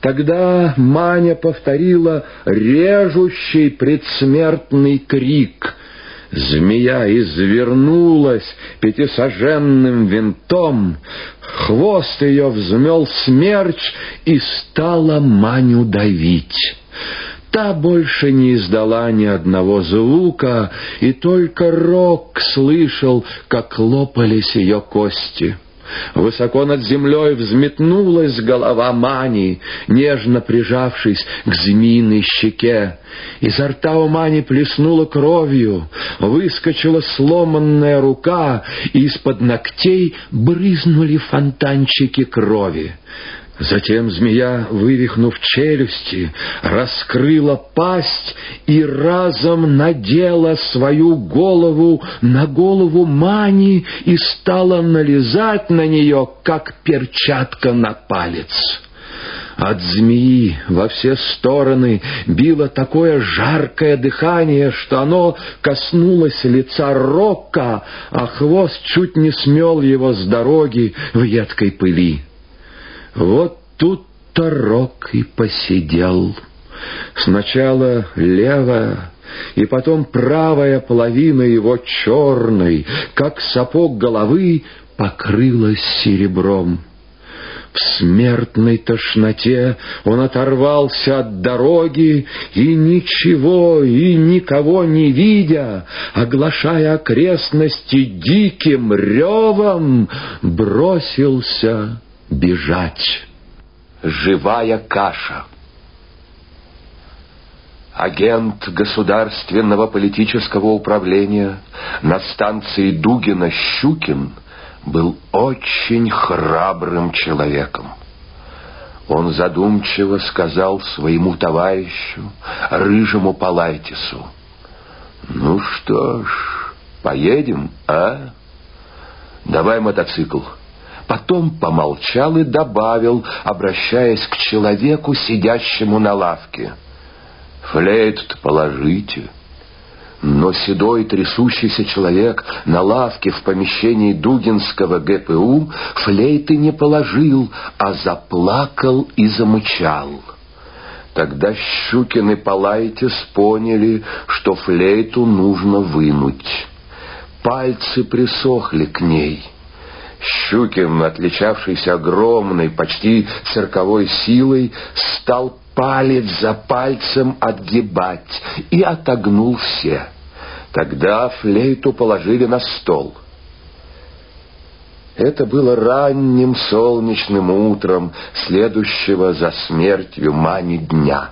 Тогда Маня повторила режущий предсмертный крик. Змея извернулась пятисоженным винтом, хвост ее взмел смерч и стала Маню давить. Та больше не издала ни одного звука, и только Рок слышал, как лопались ее кости. Высоко над землей взметнулась голова Мани, нежно прижавшись к змеиной щеке. Изо рта у Мани плеснула кровью, выскочила сломанная рука, и из-под ногтей брызнули фонтанчики крови. Затем змея, вывихнув челюсти, раскрыла пасть и разом надела свою голову на голову Мани и стала налезать на нее, как перчатка на палец. От змеи во все стороны било такое жаркое дыхание, что оно коснулось лица Рока, а хвост чуть не смел его с дороги в едкой пыли. Вот тут-то Рок и посидел. Сначала левая, и потом правая половина его черной, как сапог головы, покрылась серебром. В смертной тошноте он оторвался от дороги и ничего и никого не видя, оглашая окрестности диким ревом, бросился бежать. Живая каша. Агент государственного политического управления на станции Дугина Щукин был очень храбрым человеком. Он задумчиво сказал своему товарищу, рыжему Палайтису, «Ну что ж, поедем, а? Давай мотоцикл». Потом помолчал и добавил, обращаясь к человеку, сидящему на лавке. «Флейту-то положите». Но седой трясущийся человек на лавке в помещении Дугинского ГПУ флейты не положил, а заплакал и замычал. Тогда Щукин и Палайтис поняли, что флейту нужно вынуть. Пальцы присохли к ней — Щукин, отличавшийся огромной, почти цирковой силой, стал палец за пальцем отгибать и отогнул все. Тогда флейту положили на стол. Это было ранним солнечным утром, следующего за смертью Мани дня.